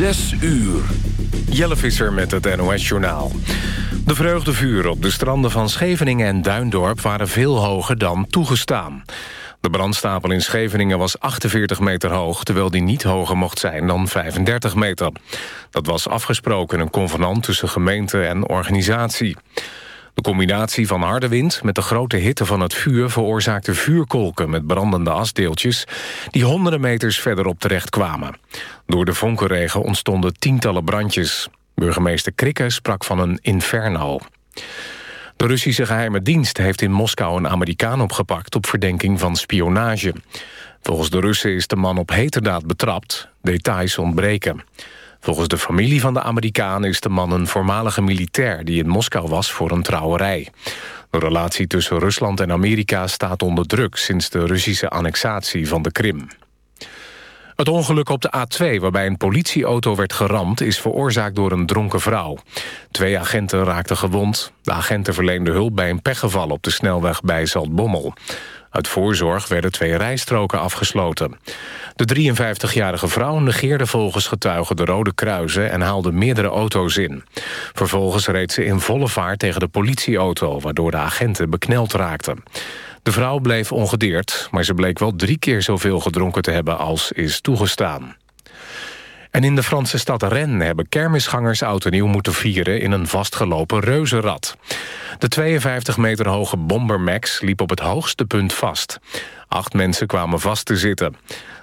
Zes uur. Jelle Visser met het NOS-journaal. De vreugdevuren op de stranden van Scheveningen en Duindorp... waren veel hoger dan toegestaan. De brandstapel in Scheveningen was 48 meter hoog... terwijl die niet hoger mocht zijn dan 35 meter. Dat was afgesproken in een convenant tussen gemeente en organisatie. De combinatie van harde wind met de grote hitte van het vuur... veroorzaakte vuurkolken met brandende asdeeltjes... die honderden meters verderop terecht kwamen. Door de vonkenregen ontstonden tientallen brandjes. Burgemeester Krikke sprak van een inferno. De Russische geheime dienst heeft in Moskou een Amerikaan opgepakt... op verdenking van spionage. Volgens de Russen is de man op heterdaad betrapt. Details ontbreken. Volgens de familie van de Amerikaan is de man een voormalige militair... die in Moskou was voor een trouwerij. De relatie tussen Rusland en Amerika staat onder druk... sinds de Russische annexatie van de Krim. Het ongeluk op de A2 waarbij een politieauto werd geramd... is veroorzaakt door een dronken vrouw. Twee agenten raakten gewond. De agenten verleenden hulp bij een pechgeval op de snelweg bij Zaltbommel. Uit voorzorg werden twee rijstroken afgesloten. De 53-jarige vrouw negeerde volgens getuigen de rode kruisen... en haalde meerdere auto's in. Vervolgens reed ze in volle vaart tegen de politieauto... waardoor de agenten bekneld raakten. De vrouw bleef ongedeerd, maar ze bleek wel drie keer zoveel gedronken te hebben als is toegestaan. En in de Franse stad Rennes hebben kermisgangers oud nieuw moeten vieren in een vastgelopen reuzenrad. De 52 meter hoge Bomber Max liep op het hoogste punt vast. Acht mensen kwamen vast te zitten.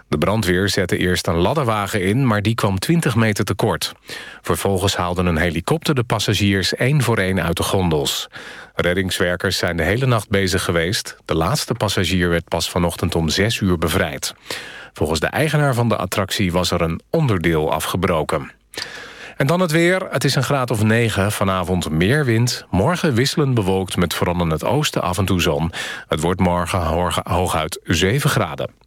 De brandweer zette eerst een ladderwagen in, maar die kwam 20 meter te kort. Vervolgens haalden een helikopter de passagiers één voor één uit de gondels. Reddingswerkers zijn de hele nacht bezig geweest. De laatste passagier werd pas vanochtend om 6 uur bevrijd. Volgens de eigenaar van de attractie was er een onderdeel afgebroken. En dan het weer. Het is een graad of 9. Vanavond meer wind. Morgen wisselend bewolkt met vooral in het oosten af en toe zon. Het wordt morgen hooguit 7 graden.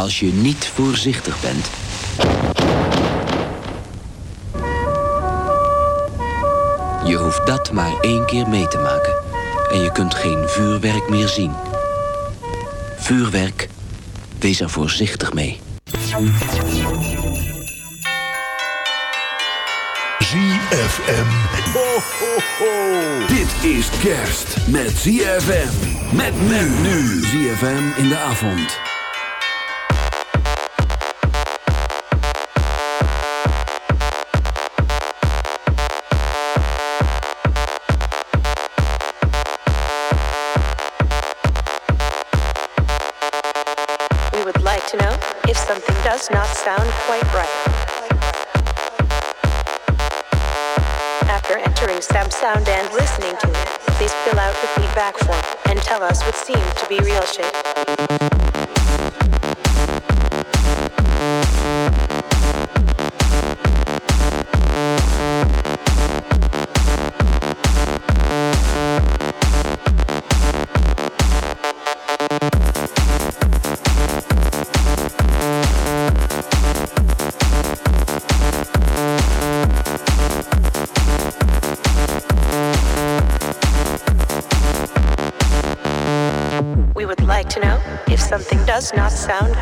als je niet voorzichtig bent. Je hoeft dat maar één keer mee te maken. En je kunt geen vuurwerk meer zien. Vuurwerk, wees er voorzichtig mee. ZFM. Ho, ho, ho. Dit is kerst met ZFM. Met men nu. ZFM in de avond. Quite. After entering SamSound and listening to it, please fill out the feedback form and tell us what seemed to be real shit.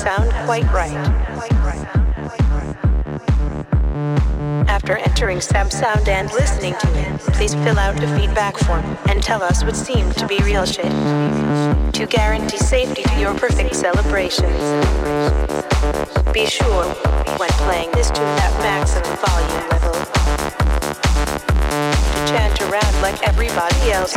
Sound quite right. After entering Sam Sound and listening to it, please fill out a feedback form and tell us what seemed to be real shit. To guarantee safety to your perfect celebrations. Be sure, when playing this to that maximum volume level, to chant around like everybody else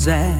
quiser.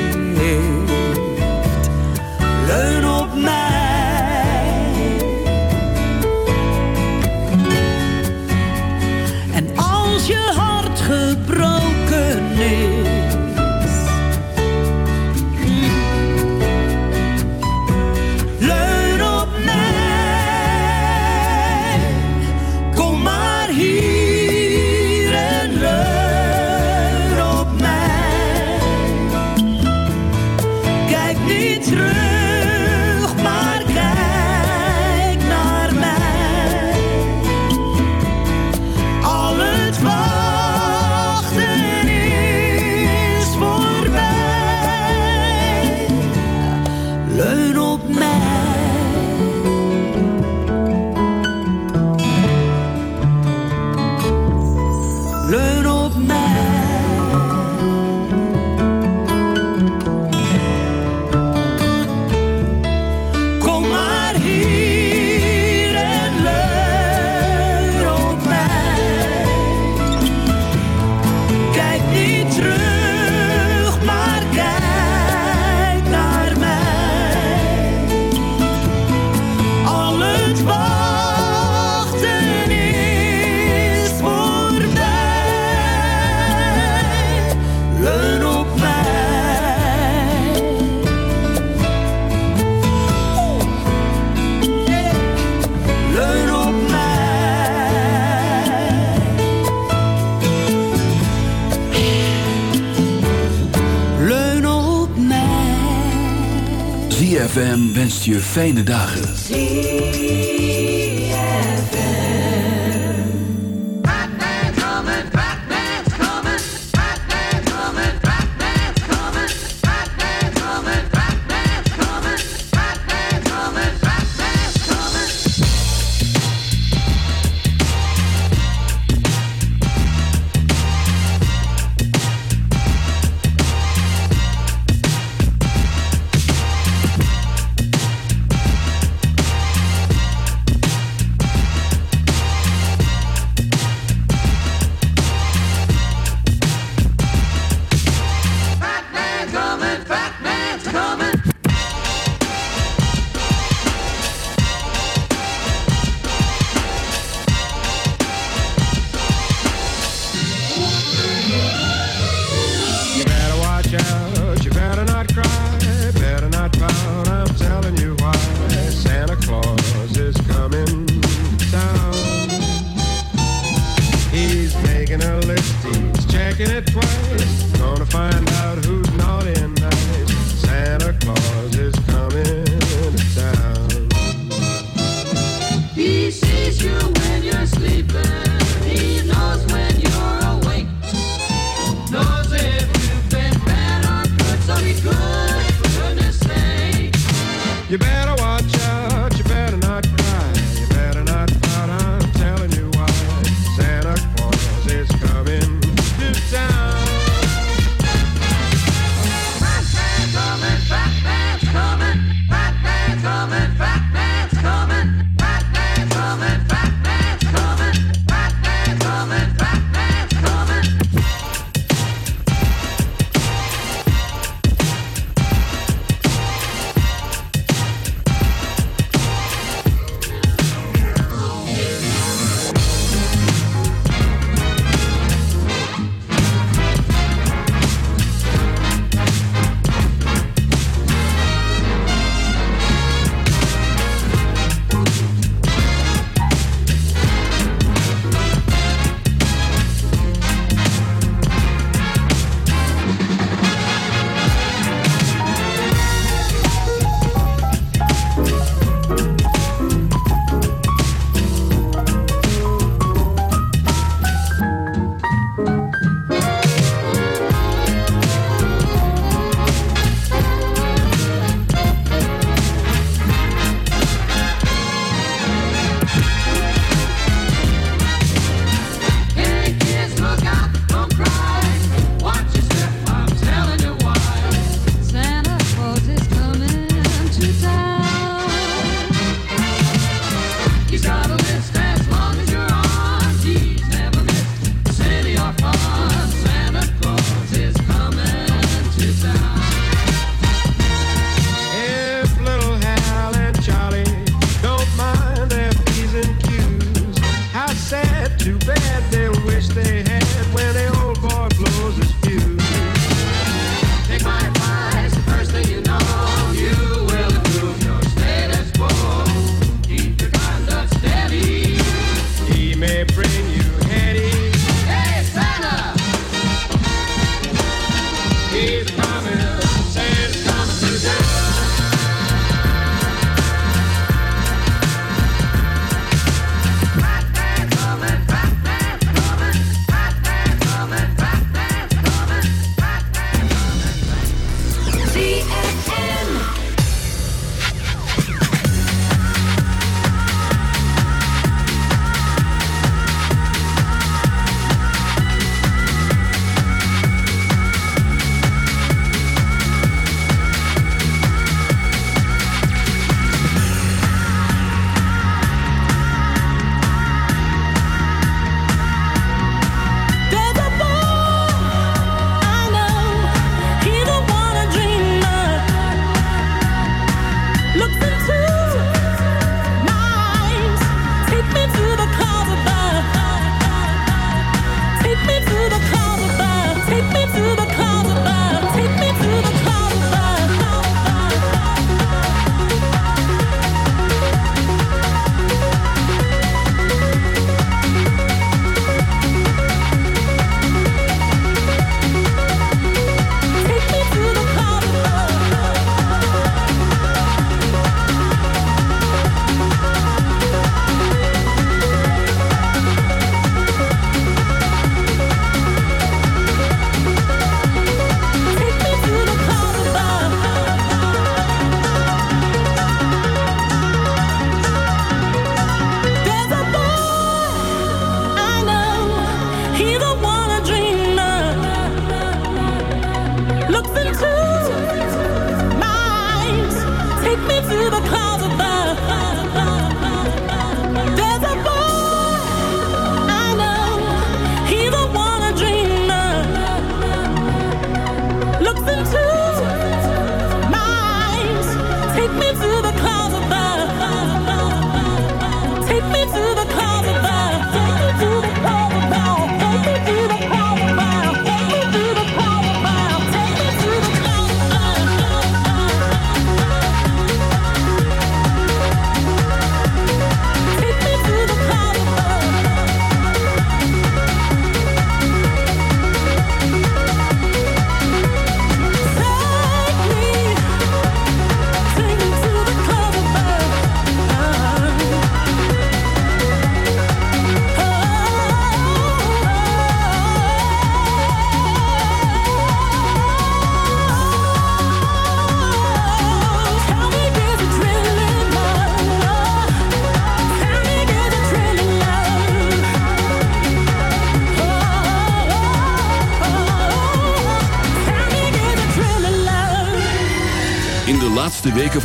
je fijne dagen.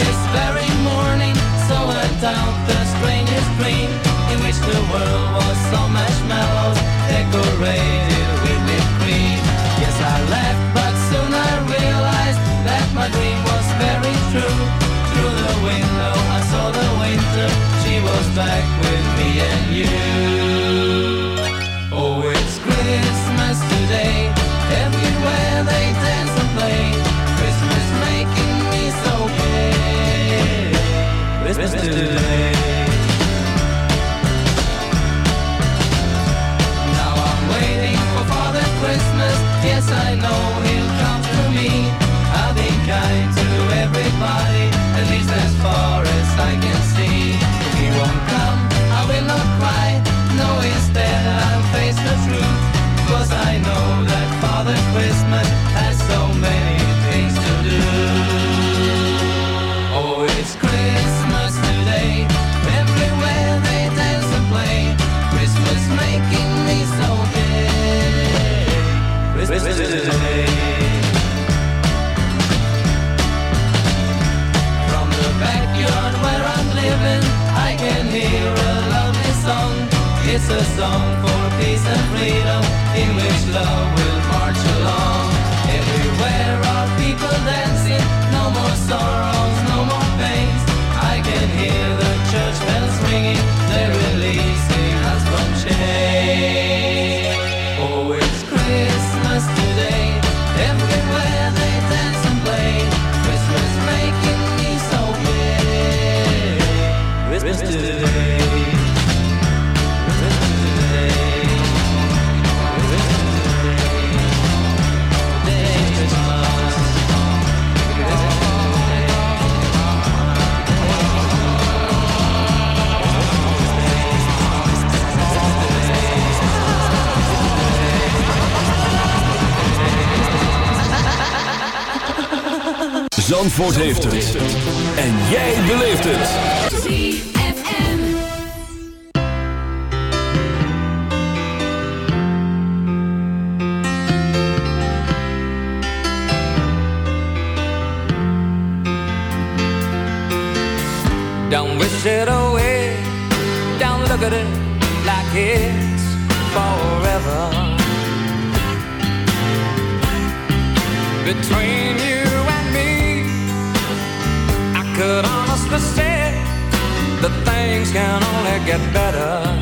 this very morning, so I doubt the strangest dream in which the world was so much mellow, decorated with whipped cream. Yes, I left, but soon I realized that my dream was very true. a song for peace and freedom in which love Zandvoort heeft het. En jij beleeft het. Don't wish it away. Don't look at it. things can only get better.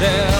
Yeah.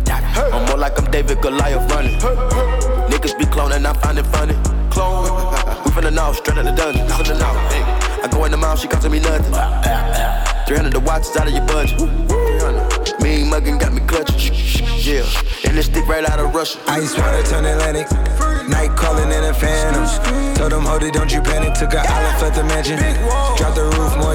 I'm more like I'm David Goliath running. Niggas be cloning, I find it funny. Clone, we finna know, straight out the dungeon. Hey. I go in the mouth, she costing me nothing. 300 the watch is out of your budget. Mean muggin' got me clutching. Yeah, and this stick right out of Russia. Ice water turn Atlantic. Night calling in a phantom. Told them, hold it, don't you panic. Took an island, felt the mansion.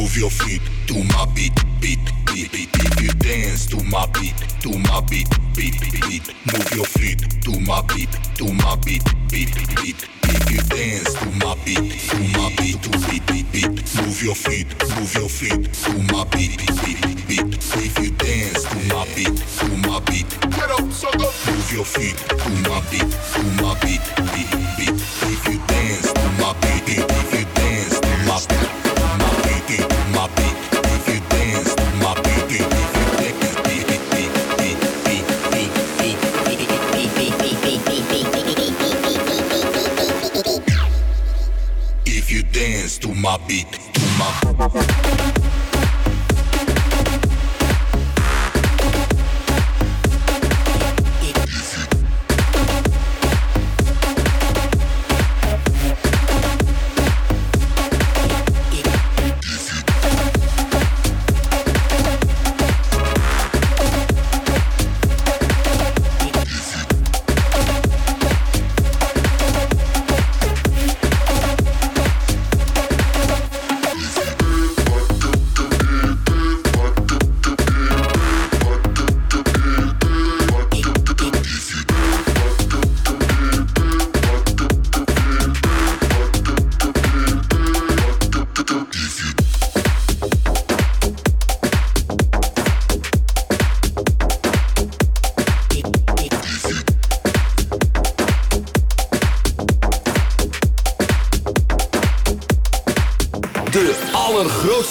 Move your feet to my beat, beat, beat, beat. If you dance to my beat, to my beat, beat, beat, beat. Move your feet to my beat, to my beat, beat, beat. If you dance to my beat, to my beat, to beat, beat, beat. Move your feet, move your feet to my beat, beat, beat, beat. If you dance to my beat, to my beat, get up, sucker. Move your feet to my beat, to my beat, beat, beat. If you dance to my beat, if you my beat, to my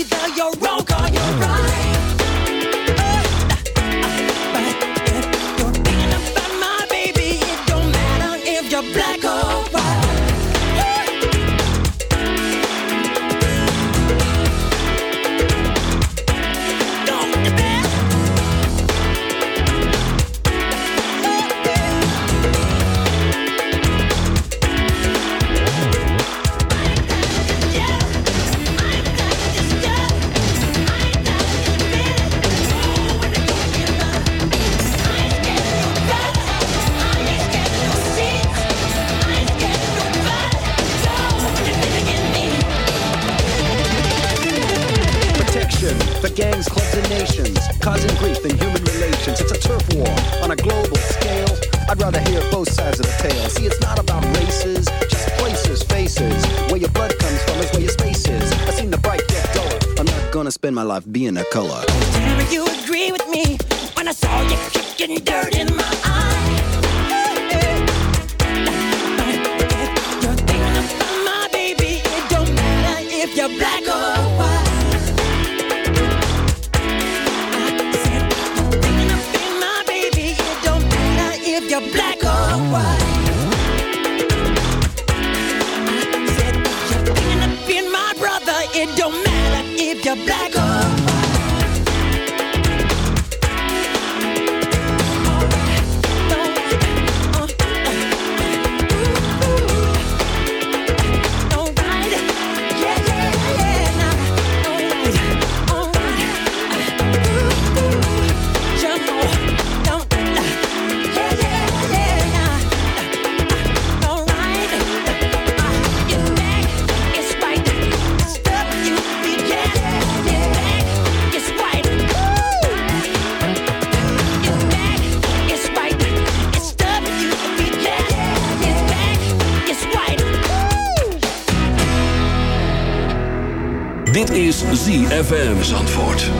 你的有。ZFM Zandvoort.